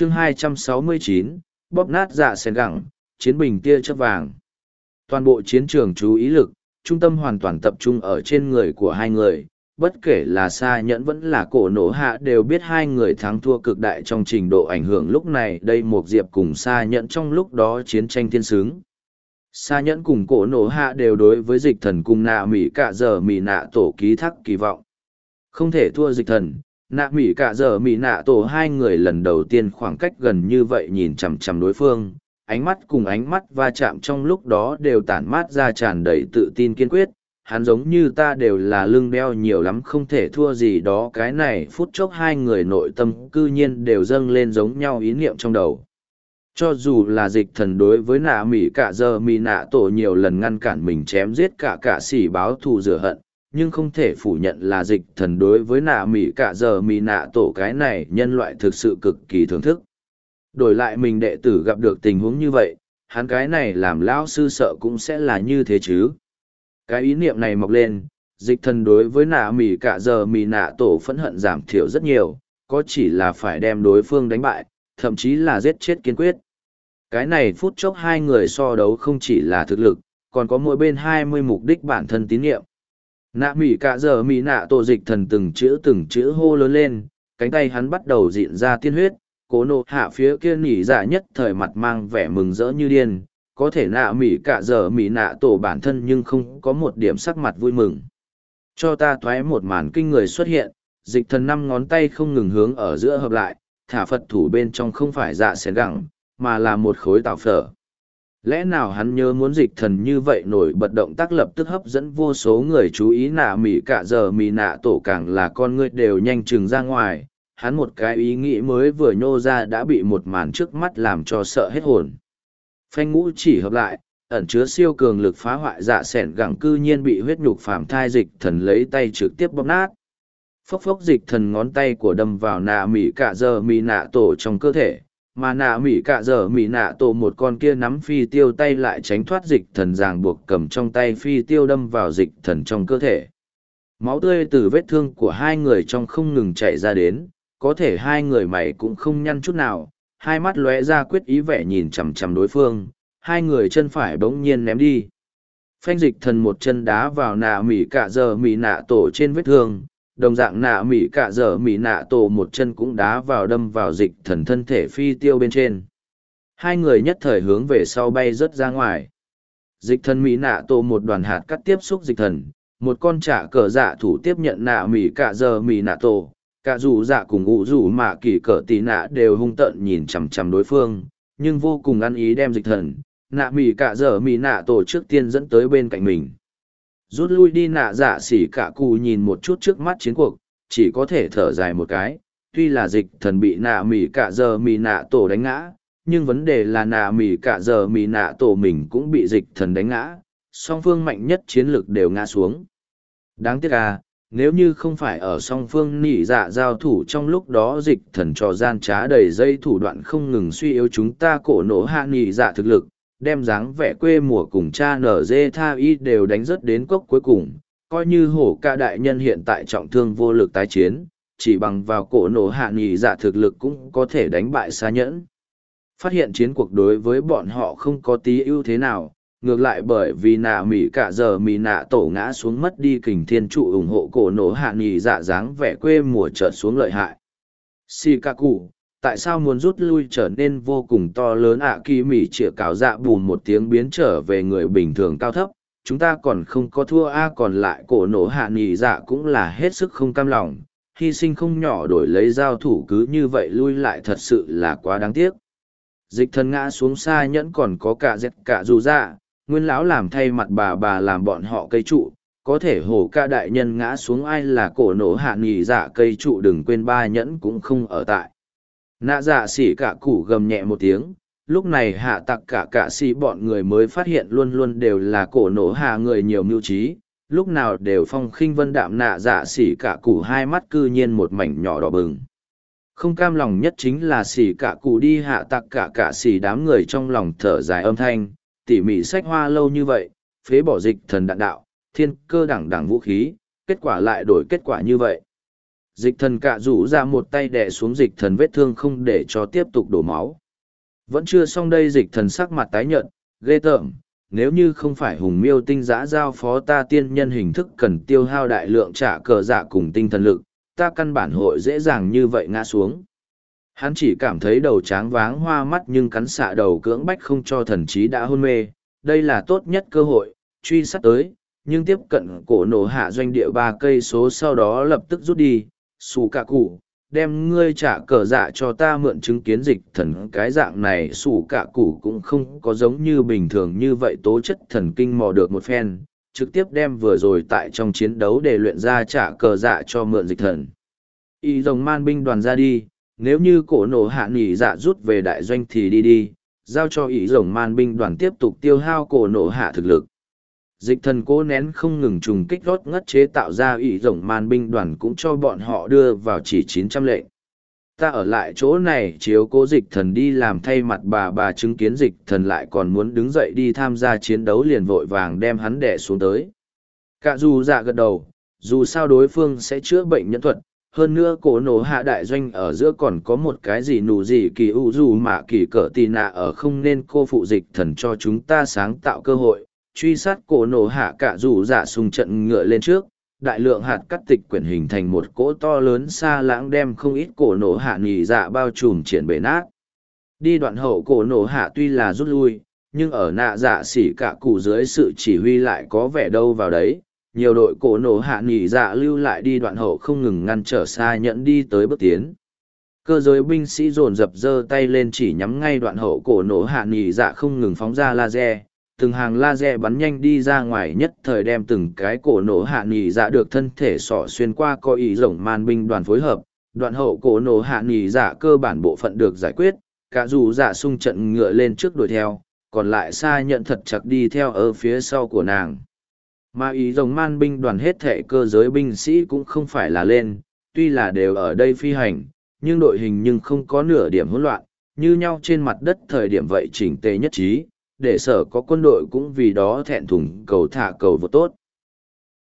chương 269, bóp nát dạ sen gẳng, chiến bình tia chớp vàng. Toàn bộ chiến trường chú ý lực, trung tâm hoàn toàn tập trung ở trên người của hai người, bất kể là xa nhẫn vẫn là cổ nổ hạ đều biết hai người thắng thua cực đại trong trình độ ảnh hưởng lúc này đây một diệp cùng xa nhẫn trong lúc đó chiến tranh thiên sướng xa nhẫn cùng cổ nổ hạ đều đối với dịch thần cùng nạ mỹ cả giờ mỹ nạ tổ ký thác kỳ vọng không thể thua dịch thần nạ mỹ cả giờ mỹ nạ tổ hai người lần đầu tiên khoảng cách gần như vậy nhìn chằm chằm đối phương, ánh mắt cùng ánh mắt va chạm trong lúc đó đều tản mát ra tràn đầy tự tin kiên quyết. Hắn giống như ta đều là lưng đeo nhiều lắm không thể thua gì đó, cái này phút chốc hai người nội tâm cư nhiên đều dâng lên giống nhau ý niệm trong đầu. Cho dù là dịch thần đối với nạ mỹ cả giờ mỹ nạ tổ nhiều lần ngăn cản mình chém giết cả cả xỉ báo thù rửa hận nhưng không thể phủ nhận là dịch thần đối với nạ mỹ cả giờ mỹ nạ tổ cái này nhân loại thực sự cực kỳ thưởng thức. Đổi lại mình đệ tử gặp được tình huống như vậy, hắn cái này làm lão sư sợ cũng sẽ là như thế chứ. Cái ý niệm này mọc lên, dịch thần đối với nạ mỹ cả giờ mỹ nạ tổ phẫn hận giảm thiểu rất nhiều, có chỉ là phải đem đối phương đánh bại, thậm chí là giết chết kiên quyết. Cái này phút chốc hai người so đấu không chỉ là thực lực, còn có mỗi bên hai mươi mục đích bản thân tín nhiệm nạ mỉ cả giờ mỉ nạ tổ dịch thần từng chữ từng chữ hô lớn lên, cánh tay hắn bắt đầu dịn ra tiên huyết, cố nộ hạ phía kia nỉ dạ nhất thời mặt mang vẻ mừng rỡ như điên. Có thể nạ mỉ cả giờ mỉ nạ tổ bản thân nhưng không có một điểm sắc mặt vui mừng. Cho ta thoái một màn kinh người xuất hiện, dịch thần năm ngón tay không ngừng hướng ở giữa hợp lại, thả phật thủ bên trong không phải dạ xén gẳng, mà là một khối tàu phở lẽ nào hắn nhớ muốn dịch thần như vậy nổi bật động tác lập tức hấp dẫn vô số người chú ý nạ mỉ cả giờ mỉ nạ tổ càng là con ngươi đều nhanh chừng ra ngoài. Hắn một cái ý nghĩ mới vừa nhô ra đã bị một màn trước mắt làm cho sợ hết hồn. Phanh ngũ chỉ hợp lại, ẩn chứa siêu cường lực phá hoại dạ s ẻ n gẳng cư nhiên bị huyết nhục phàm thai dịch thần lấy tay trực tiếp bóp nát. Phốc phốc dịch thần ngón tay của đâm vào nạ mỉ cả giờ mỉ nạ tổ trong cơ thể mà nạ mỹ cạ giờ mỹ nạ tổ một con kia nắm phi tiêu tay lại tránh thoát dịch thần ràng buộc cầm trong tay phi tiêu đâm vào dịch thần trong cơ thể. Máu tươi từ vết thương của hai người trong không ngừng chạy ra đến, có thể hai người mày cũng không nhăn chút nào, hai mắt lóe ra quyết ý vẻ nhìn chằm chằm đối phương, hai người chân phải bỗng nhiên ném đi. Phanh dịch thần một chân đá vào nạ mỉ cạ giờ mỉ nạ tổ trên vết thương đồng dạng nạ mỉ cạ dở mỉ nạ tổ một chân cũng đá vào đâm vào dịch thần thân thể phi tiêu bên trên. Hai người nhất thời hướng về sau bay rớt ra ngoài. Dịch thần mỹ nạ tổ một đoàn hạt cắt tiếp xúc dịch thần, một con trả cờ dạ thủ tiếp nhận nạ mỉ cạ dở mỉ nạ tổ. Cả dù dạ cùng ủ dù mà kỳ cờ tì nạ đều hung tợn nhìn chằm chằm đối phương, nhưng vô cùng ăn ý đem dịch thần, nạ mỉ cả dở mỉ nạ tổ trước tiên dẫn tới bên cạnh mình rút lui đi nạ dạ xỉ cả cù nhìn một chút trước mắt chiến cuộc, chỉ có thể thở dài một cái. Tuy là dịch thần bị nạ mỉ cả giờ mỉ nạ tổ đánh ngã, nhưng vấn đề là nạ mỉ cả giờ mỉ nạ tổ mình cũng bị dịch thần đánh ngã, song phương mạnh nhất chiến lược đều ngã xuống. Đáng tiếc à nếu như không phải ở song phương nỉ dạ giao thủ trong lúc đó dịch thần trò gian trá đầy dây thủ đoạn không ngừng suy yếu chúng ta cổ nổ hạ nỉ dạ thực lực đem dáng vẻ quê mùa cùng cha nở dê tha y đều đánh rớt đến cốc cuối cùng, coi như hổ ca đại nhân hiện tại trọng thương vô lực tái chiến, chỉ bằng vào cổ nổ hạ nghỉ dạ thực lực cũng có thể đánh bại xa nhẫn. Phát hiện chiến cuộc đối với bọn họ không có tí ưu thế nào, ngược lại bởi vì nạ mỹ cả giờ mỹ nạ tổ ngã xuống mất đi kình thiên trụ ủng hộ cổ nổ hạ nghỉ dạ dáng vẻ quê mùa trợt xuống lợi hại. Si tại sao muốn rút lui trở nên vô cùng to lớn ạ? Kỳ mỉ chĩa cào dạ bùn một tiếng biến trở về người bình thường cao thấp. Chúng ta còn không có thua a, còn lại cổ nổ hạ nghỉ dạ cũng là hết sức không cam lòng. Hy sinh không nhỏ đổi lấy giao thủ cứ như vậy lui lại thật sự là quá đáng tiếc. Dịch thần ngã xuống xa nhẫn còn có cả dẹt cả dù dạ. Nguyên lão làm thay mặt bà bà làm bọn họ cây trụ. Có thể hổ ca đại nhân ngã xuống ai là cổ nổ hạ nghỉ dạ cây trụ đừng quên ba nhẫn cũng không ở tại nạ dạ xỉ cả củ gầm nhẹ một tiếng lúc này hạ tặc cả cả xỉ bọn người mới phát hiện luôn luôn đều là cổ nổ hạ người nhiều mưu trí lúc nào đều phong khinh vân đạm nạ dạ xỉ cả củ hai mắt cư nhiên một mảnh nhỏ đỏ bừng không cam lòng nhất chính là xỉ cả cụ đi hạ tặc cả cả xỉ đám người trong lòng thở dài âm thanh tỉ mỉ sách hoa lâu như vậy, phế bỏ dịch thần đạn đạo, thiên cơ đẳng đẳng vũ khí, kết quả lại đổi kết quả như vậy dịch thần cạ rủ ra một tay đẻ xuống dịch thần vết thương không để cho tiếp tục đổ máu. Vẫn chưa xong đây dịch thần sắc mặt tái nhợt, ghê tởm, nếu như không phải hùng miêu tinh giã giao phó ta tiên nhân hình thức cần tiêu hao đại lượng trả cờ dạ cùng tinh thần lực, ta căn bản hội dễ dàng như vậy ngã xuống. Hắn chỉ cảm thấy đầu tráng váng hoa mắt nhưng cắn xạ đầu cưỡng bách không cho thần trí đã hôn mê. Đây là tốt nhất cơ hội, truy sát tới, nhưng tiếp cận cổ nổ hạ doanh địa ba cây số sau đó lập tức rút đi xù cả cụ, đem ngươi trả cờ dạ cho ta mượn chứng kiến dịch thần. Cái dạng này xù cả cụ cũng không có giống như bình thường như vậy tố chất thần kinh mò được một phen, trực tiếp đem vừa rồi tại trong chiến đấu để luyện ra trả cờ dạ cho mượn dịch thần. Y rồng man binh đoàn ra đi, nếu như cổ nổ hạ nghỉ dạ rút về đại doanh thì đi đi, giao cho ý rồng man binh đoàn tiếp tục tiêu hao cổ nổ hạ thực lực dịch thần cố nén không ngừng trùng kích rót ngất chế tạo ra ủy rồng man binh đoàn cũng cho bọn họ đưa vào chỉ chín trăm lệnh ta ở lại chỗ này chiếu cố dịch thần đi làm thay mặt bà bà chứng kiến dịch thần lại còn muốn đứng dậy đi tham gia chiến đấu liền vội vàng đem hắn đẻ xuống tới. Cả dù dạ gật đầu, dù sao đối phương sẽ chữa bệnh nhân thuật, hơn nữa cổ nổ hạ đại doanh ở giữa còn có một cái gì nụ gì kỳ u dù mà kỳ cỡ tì nạ ở không nên cô phụ dịch thần cho chúng ta sáng tạo cơ hội truy sát cổ nổ hạ cả rủ dạ sùng trận ngựa lên trước, đại lượng hạt cắt tịch quyển hình thành một cỗ to lớn xa lãng đem không ít cổ nổ hạ nhì dạ bao trùm triển bể nát. Đi đoạn hậu cổ nổ hạ tuy là rút lui, nhưng ở nạ dạ xỉ cả cụ dưới sự chỉ huy lại có vẻ đâu vào đấy. Nhiều đội cổ nổ hạ nhì dạ lưu lại đi đoạn hậu không ngừng ngăn trở xa nhẫn đi tới bước tiến. Cơ giới binh sĩ dồn dập giơ tay lên chỉ nhắm ngay đoạn hậu cổ nổ hạ nhì dạ không ngừng phóng ra laser từng hàng laser bắn nhanh đi ra ngoài nhất thời đem từng cái cổ nổ hạ nghỉ dạ được thân thể sỏ xuyên qua coi ý rồng man binh đoàn phối hợp. Đoạn hậu cổ nổ hạ nghỉ dạ cơ bản bộ phận được giải quyết, cả dù dạ sung trận ngựa lên trước đuổi theo, còn lại xa nhận thật chặt đi theo ở phía sau của nàng. Mà ý rồng man binh đoàn hết thệ cơ giới binh sĩ cũng không phải là lên, tuy là đều ở đây phi hành, nhưng đội hình nhưng không có nửa điểm hỗn loạn, như nhau trên mặt đất thời điểm vậy chỉnh tề nhất trí để sở có quân đội cũng vì đó thẹn thùng cầu thả cầu vô tốt.